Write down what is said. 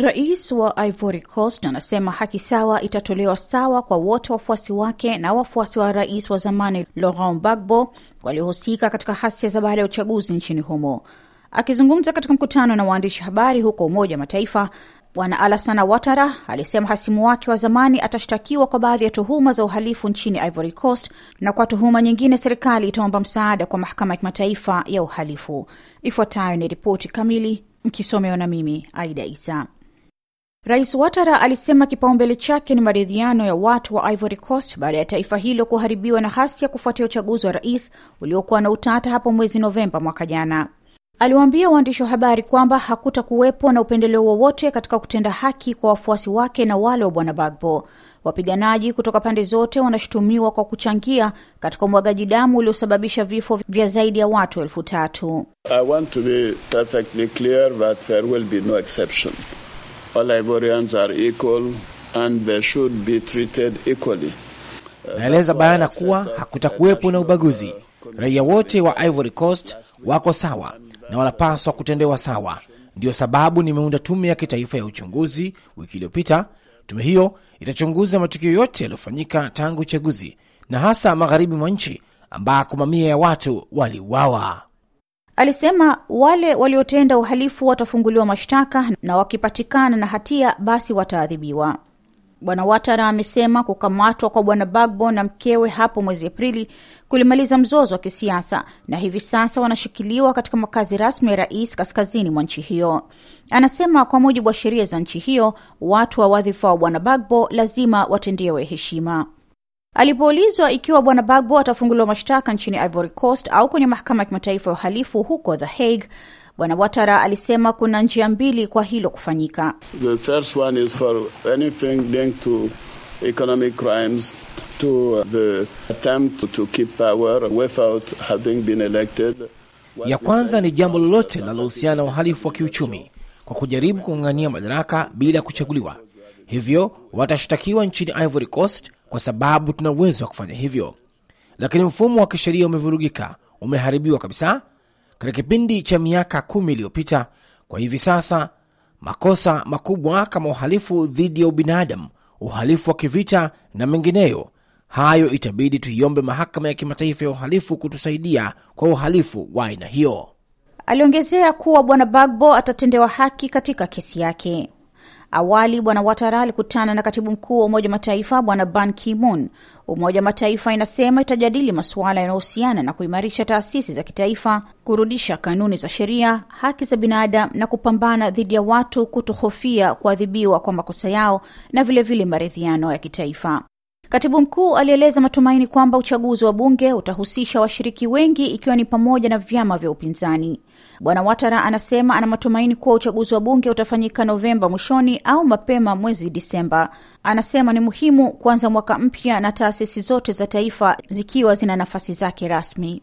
Rais wa Ivory Coast anasema haki sawa itatolewa sawa kwa wote wafuasi wake na wafuasi wa rais wa zamani Laurent Gbagbo waliohusika katika hasia za baada ya uchaguzi nchini humo. Akizungumza katika mkutano na waandishi habari huko Umoja wa Mataifa, Bwana Alassane Ouattara alisema hasimu wake wa zamani atashtakiwa kwa baadhi ya tuhuma za uhalifu nchini Ivory Coast, na kwa tuhuma nyingine serikali itaomba msaada kwa mahakama ya kimataifa ya uhalifu. Ifuatayo ni ripoti kamili, mkisomewa na mimi Aida Isa. Rais Ouattara alisema kipaumbele chake ni maridhiano ya watu wa Ivory Coast baada ya taifa hilo kuharibiwa na ghasia kufuatia uchaguzi wa rais uliokuwa na utata hapo mwezi Novemba mwaka jana. Aliwaambia waandishi wa habari kwamba hakuta kuwepo na upendeleo wowote katika kutenda haki kwa wafuasi wake na wale wa bwana Bagbo. Wapiganaji kutoka pande zote wanashutumiwa kwa kuchangia katika umwagaji damu uliosababisha vifo vya zaidi ya watu elfu tatu. I want to be perfectly clear that there will be no exception. All Ivorians are equal and they should be treated equally. Naeleza bayana kuwa hakutakuwepo na ubaguzi. Raia wote wa Ivory Coast wako sawa na wanapaswa kutendewa sawa. Ndiyo sababu nimeunda tume ya kitaifa ya uchunguzi wiki iliyopita. Tume hiyo itachunguza matukio yote yaliyofanyika tangu uchaguzi na hasa magharibi mwa nchi ambako mamia ya watu waliuawa. Alisema wale waliotenda uhalifu watafunguliwa mashtaka na wakipatikana na hatia basi wataadhibiwa. Bwana Watara amesema kukamatwa kwa bwana Bagbo na mkewe hapo mwezi Aprili kulimaliza mzozo wa kisiasa na hivi sasa wanashikiliwa katika makazi rasmi ya rais kaskazini mwa nchi hiyo. Anasema kwa mujibu wa sheria za nchi hiyo, watu wa wadhifa wa bwana Bagbo lazima watendewe heshima. Alipoulizwa ikiwa bwana Bagbo atafunguliwa mashtaka nchini Ivory Coast au kwenye mahakama ya kimataifa ya uhalifu huko The Hague, bwana Watara alisema kuna njia mbili kwa hilo kufanyika. The first one is for anything linked to economic crimes to the attempt to keep power without having been elected. Ya kwanza ni jambo lolote linalohusiana na uhalifu wa kiuchumi kwa kujaribu kung'ang'ania madaraka bila kuchaguliwa. Hivyo watashtakiwa nchini Ivory Coast kwa sababu tuna uwezo wa kufanya hivyo, lakini mfumo wa kisheria umevurugika, umeharibiwa kabisa katika kipindi cha miaka kumi iliyopita. Kwa hivi sasa makosa makubwa kama uhalifu dhidi ya ubinadamu, uhalifu wa kivita na mengineyo, hayo itabidi tuiombe mahakama ya kimataifa ya uhalifu kutusaidia kwa uhalifu wa aina hiyo. Aliongezea kuwa bwana Bagbo atatendewa haki katika kesi yake. Awali bwana Watara alikutana na katibu mkuu wa Umoja wa Mataifa bwana Ban Ki-moon. Umoja wa Mataifa inasema itajadili masuala yanayohusiana na kuimarisha taasisi za kitaifa, kurudisha kanuni za sheria, haki za binadamu na kupambana dhidi ya watu kutohofia kuadhibiwa kwa makosa yao na vilevile maridhiano ya kitaifa. Katibu mkuu alieleza matumaini kwamba uchaguzi wa bunge utahusisha washiriki wengi ikiwa ni pamoja na vyama vya upinzani. Bwana Watara anasema ana matumaini kuwa uchaguzi wa bunge utafanyika Novemba mwishoni au mapema mwezi Disemba. Anasema ni muhimu kuanza mwaka mpya na taasisi zote za taifa zikiwa zina nafasi zake rasmi.